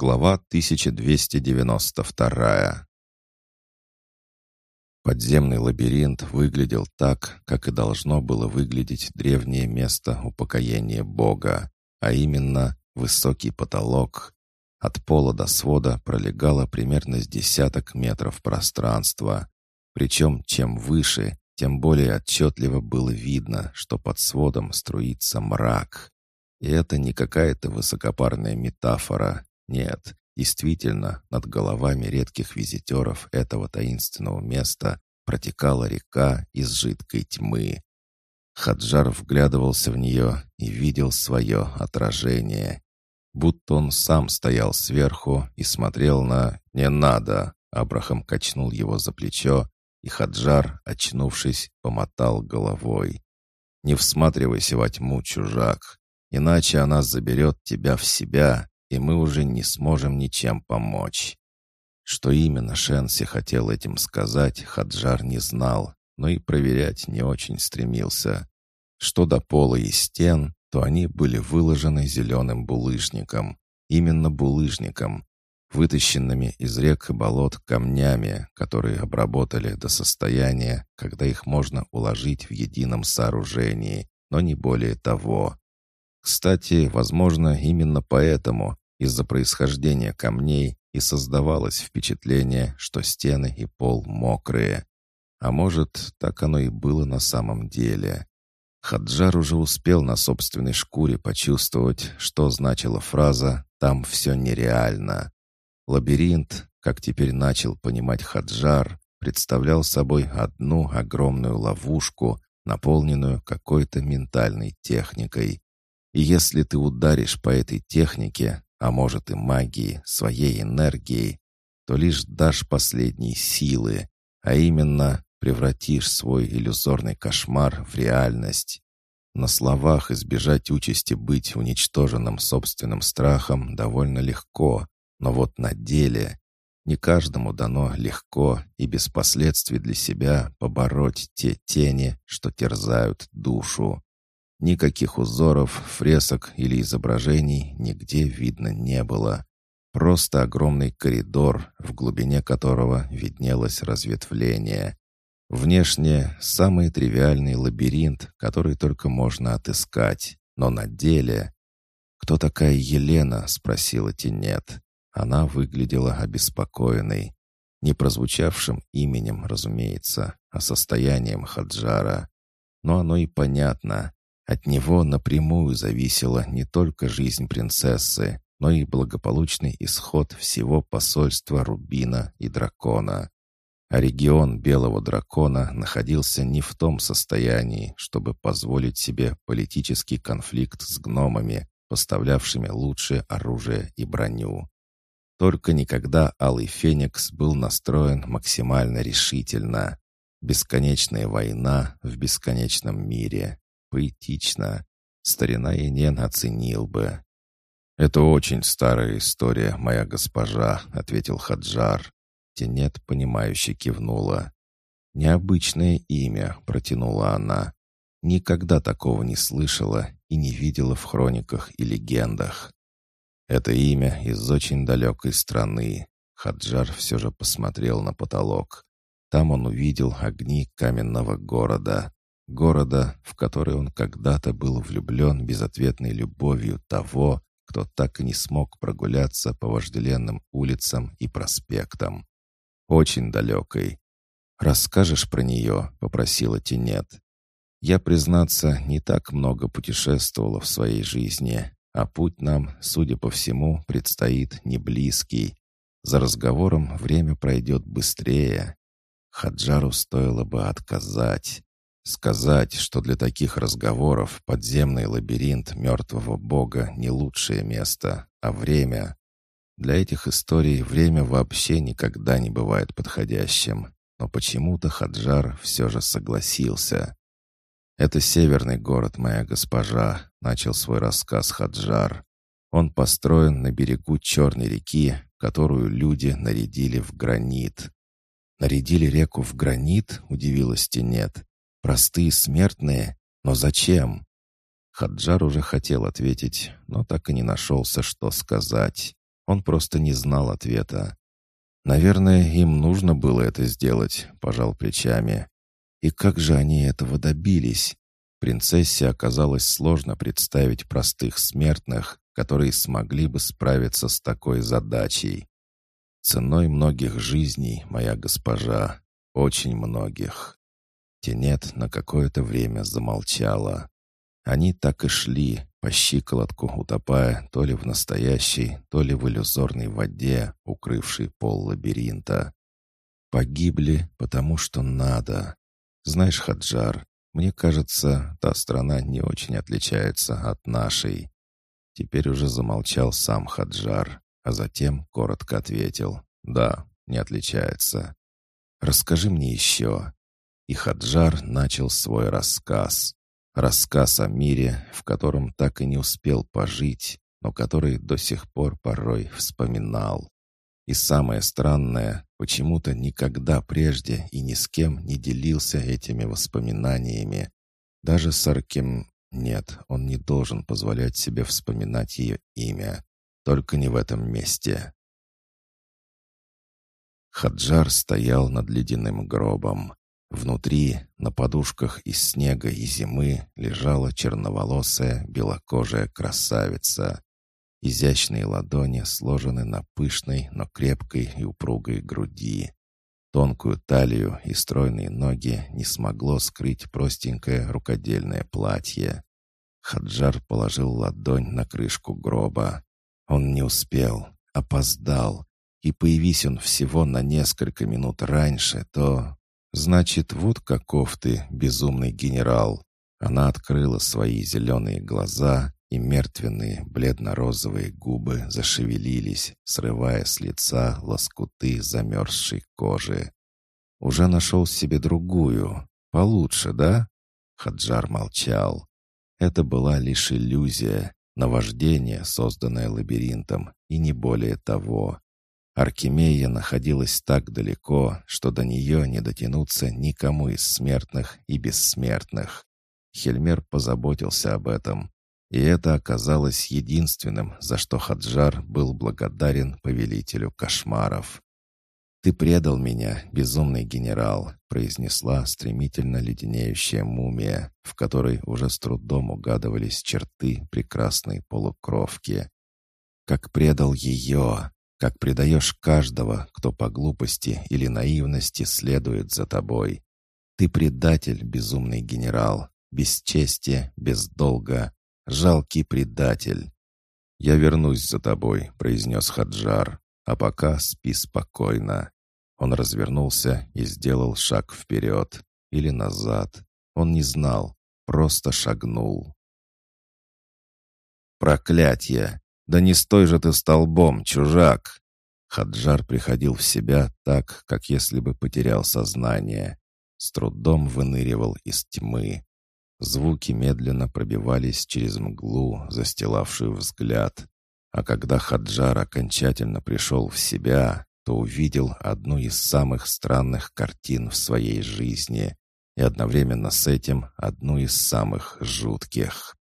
Глава 1292 Подземный лабиринт выглядел так, как и должно было выглядеть древнее место упокоения Бога, а именно высокий потолок. От пола до свода пролегало примерно с десяток метров пространства. Причем чем выше, тем более отчетливо было видно, что под сводом струится мрак. И это не какая-то высокопарная метафора, нет, действительно, над головами редких визитеров этого таинственного места протекала река из жидкой тьмы. Хаджар вглядывался в нее и видел свое отражение. Будто он сам стоял сверху и смотрел на «не надо». Абрахам качнул его за плечо, и Хаджар, очнувшись, помотал головой. «Не всматривайся во тьму, чужак, иначе она заберет тебя в себя, и мы уже не сможем ничем помочь». Что именно Шенси хотел этим сказать, Хаджар не знал, но и проверять не очень стремился. Что до пола и стен, то они были выложены зеленым булыжником. Именно булыжником, вытащенными из рек и болот камнями, которые обработали до состояния, когда их можно уложить в едином сооружении, но не более того. Кстати, возможно, именно поэтому, из-за происхождения камней, и создавалось впечатление, что стены и пол мокрые. А может, так оно и было на самом деле. Хаджар уже успел на собственной шкуре почувствовать, что значила фраза «там все нереально». Лабиринт, как теперь начал понимать Хаджар, представлял собой одну огромную ловушку, наполненную какой-то ментальной техникой. Если ты ударишь по этой технике, а может и магии, своей энергией, то лишь дашь последние силы, а именно превратишь свой иллюзорный кошмар в реальность. На словах избежать участи быть уничтоженным собственным страхом довольно легко, но вот на деле не каждому дано легко и без последствий для себя побороть те тени, что терзают душу. Никаких узоров, фресок или изображений нигде видно не было. Просто огромный коридор, в глубине которого виднелось разветвление. Внешне самый тривиальный лабиринт, который только можно отыскать. Но на деле... «Кто такая Елена?» — спросила Тинет. Она выглядела обеспокоенной. Не прозвучавшим именем, разумеется, а состоянием Хаджара. Но оно и понятно. От него напрямую зависела не только жизнь принцессы, но и благополучный исход всего посольства Рубина и Дракона. А регион Белого Дракона находился не в том состоянии, чтобы позволить себе политический конфликт с гномами, поставлявшими лучшее оружие и броню. Только никогда Алый Феникс был настроен максимально решительно. Бесконечная война в бесконечном мире. Поэтично. Старина Инен оценил бы. «Это очень старая история, моя госпожа», — ответил Хаджар. Тенет, понимающе кивнула. «Необычное имя», — протянула она. «Никогда такого не слышала и не видела в хрониках и легендах». «Это имя из очень далекой страны». Хаджар все же посмотрел на потолок. Там он увидел огни каменного города. Города, в который он когда-то был влюблен безответной любовью того, кто так и не смог прогуляться по вожделенным улицам и проспектам. Очень далекой. «Расскажешь про нее?» — попросила Тинет. «Я, признаться, не так много путешествовала в своей жизни, а путь нам, судя по всему, предстоит не близкий. За разговором время пройдет быстрее. Хаджару стоило бы отказать. Сказать, что для таких разговоров подземный лабиринт мертвого бога не лучшее место, а время. Для этих историй время вообще никогда не бывает подходящим, но почему-то Хаджар все же согласился. «Это северный город, моя госпожа», — начал свой рассказ Хаджар. «Он построен на берегу Черной реки, которую люди нарядили в гранит». «Нарядили реку в гранит?» — удивилась Тенет. Простые смертные? Но зачем? Хаджар уже хотел ответить, но так и не нашелся, что сказать. Он просто не знал ответа. «Наверное, им нужно было это сделать», — пожал плечами. «И как же они этого добились?» Принцессе оказалось сложно представить простых смертных, которые смогли бы справиться с такой задачей. Ценой многих жизней, моя госпожа, очень многих. Тенет на какое-то время замолчала. Они так и шли, по щиколотку утопая то ли в настоящей, то ли в иллюзорной воде, укрывшей пол лабиринта. Погибли, потому что надо. Знаешь, Хаджар, мне кажется, та страна не очень отличается от нашей. Теперь уже замолчал сам Хаджар, а затем коротко ответил. Да, не отличается. Расскажи мне еще. И Хаджар начал свой рассказ. Рассказ о мире, в котором так и не успел пожить, но который до сих пор порой вспоминал. И самое странное, почему-то никогда прежде и ни с кем не делился этими воспоминаниями. Даже с Аркем... Нет, он не должен позволять себе вспоминать ее имя. Только не в этом месте. Хаджар стоял над ледяным гробом. Внутри, на подушках из снега и зимы, лежала черноволосая, белокожая красавица. Изящные ладони сложены на пышной, но крепкой и упругой груди. Тонкую талию и стройные ноги не смогло скрыть простенькое рукодельное платье. Хаджар положил ладонь на крышку гроба. Он не успел, опоздал. И появись он всего на несколько минут раньше, то «Значит, вот каков ты, безумный генерал!» Она открыла свои зеленые глаза, и мертвенные бледно-розовые губы зашевелились, срывая с лица лоскуты замерзшей кожи. «Уже нашел себе другую. Получше, да?» Хаджар молчал. Это была лишь иллюзия, наваждение, созданное лабиринтом, и не более того. Аркемия находилась так далеко, что до нее не дотянуться никому из смертных и бессмертных. Хельмер позаботился об этом, и это оказалось единственным, за что Хаджар был благодарен повелителю кошмаров. «Ты предал меня, безумный генерал», — произнесла стремительно леденеющая мумия, в которой уже с трудом угадывались черты прекрасной полукровки. «Как предал ее!» Как предаешь каждого, кто по глупости или наивности следует за тобой. Ты предатель, безумный генерал, без чести, без долга, жалкий предатель. «Я вернусь за тобой», — произнес Хаджар, «а пока спи спокойно». Он развернулся и сделал шаг вперед или назад. Он не знал, просто шагнул. «Проклятье! «Да не стой же ты столбом, чужак!» Хаджар приходил в себя так, как если бы потерял сознание. С трудом выныривал из тьмы. Звуки медленно пробивались через мглу, застилавшую взгляд. А когда Хаджар окончательно пришел в себя, то увидел одну из самых странных картин в своей жизни и одновременно с этим одну из самых жутких.